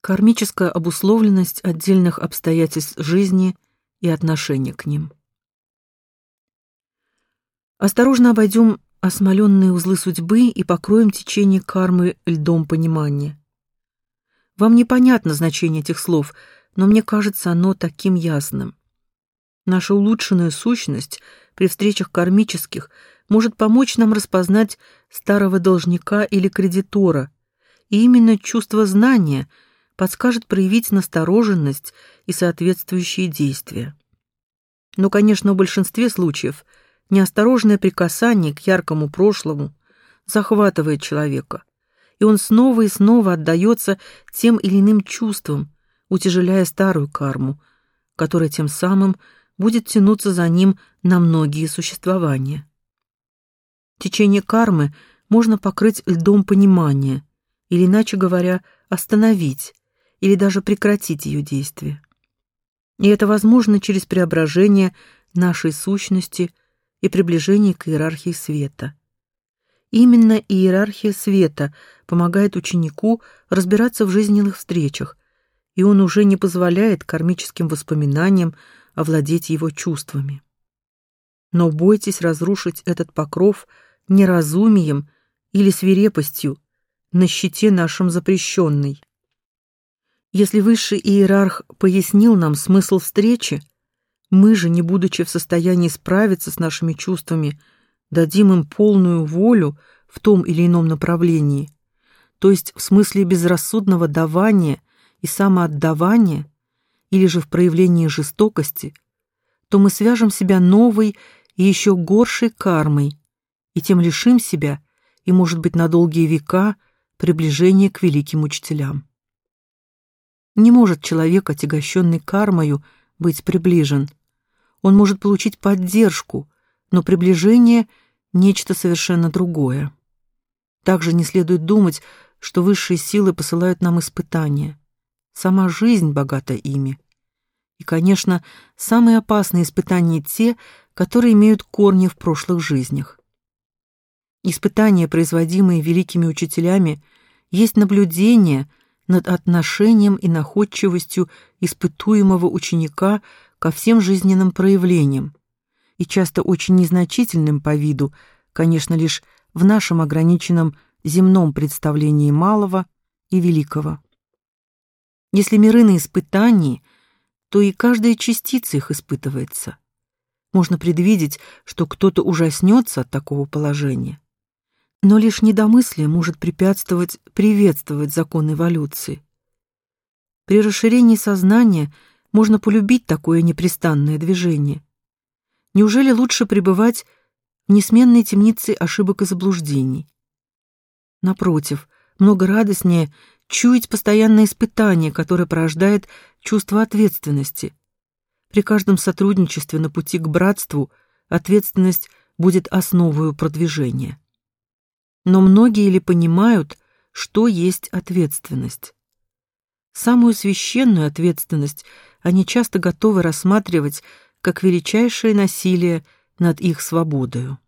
Кармическая обусловленность отдельных обстоятельств жизни и отношения к ним. Осторожно обойдем осмоленные узлы судьбы и покроем течение кармы льдом понимания. Вам непонятно значение этих слов, но мне кажется оно таким ясным. Наша улучшенная сущность при встречах кармических может помочь нам распознать старого должника или кредитора, и именно чувство знания подскажет проявить настороженность и соответствующие действия. Но, конечно, в большинстве случаев неосторожное прикасание к яркому прошлому захватывает человека, и он снова и снова отдается тем или иным чувствам, утяжеляя старую карму, которая тем самым будет тянуться за ним на многие существования. Течение кармы можно покрыть льдом понимания, или, иначе говоря, остановить, или даже прекратить ее действие. И это возможно через преображение нашей сущности и приближение к иерархии света. Именно иерархия света помогает ученику разбираться в жизненных встречах, и он уже не позволяет кармическим воспоминаниям овладеть его чувствами. Но бойтесь разрушить этот покров неразумием или свирепостью на щите нашем запрещенной. Если высший иерарх пояснил нам смысл встречи, мы же, не будучи в состоянии справиться с нашими чувствами, дадим им полную волю в том или ином направлении, то есть в смысле безрассудного давания и самоотдавания, или же в проявлении жестокости, то мы свяжем себя новой и еще горшей кармой, и тем лишим себя, и, может быть, на долгие века, приближения к великим учителям. Не может человек, отягощенный кармою, быть приближен. Он может получить поддержку, но приближение — нечто совершенно другое. Также не следует думать, что высшие силы посылают нам испытания. Сама жизнь богата ими. И, конечно, самые опасные испытания те, которые имеют корни в прошлых жизнях. Испытания, производимые великими учителями, есть наблюдение над отношением и находчивостью испытуемого ученика ко всем жизненным проявлениям, и часто очень незначительным по виду, конечно, лишь в нашем ограниченном земном представлении малого и великого. Если миры на испытании, то и каждая частица их испытывается. Можно предвидеть, что кто-то ужаснется от такого положения. Но лишь недомыслие может препятствовать приветствовать закон эволюции. При расширении сознания можно полюбить такое непрестанное движение. Неужели лучше пребывать в несменной темнице ошибок и заблуждений? Напротив, много радостнее чуять постоянное испытание, которое порождает чувство ответственности. При каждом сотрудничестве на пути к братству ответственность будет основой продвижения. Но многие ли понимают, что есть ответственность? Самую священную ответственность они часто готовы рассматривать как величайшее насилие над их свободою.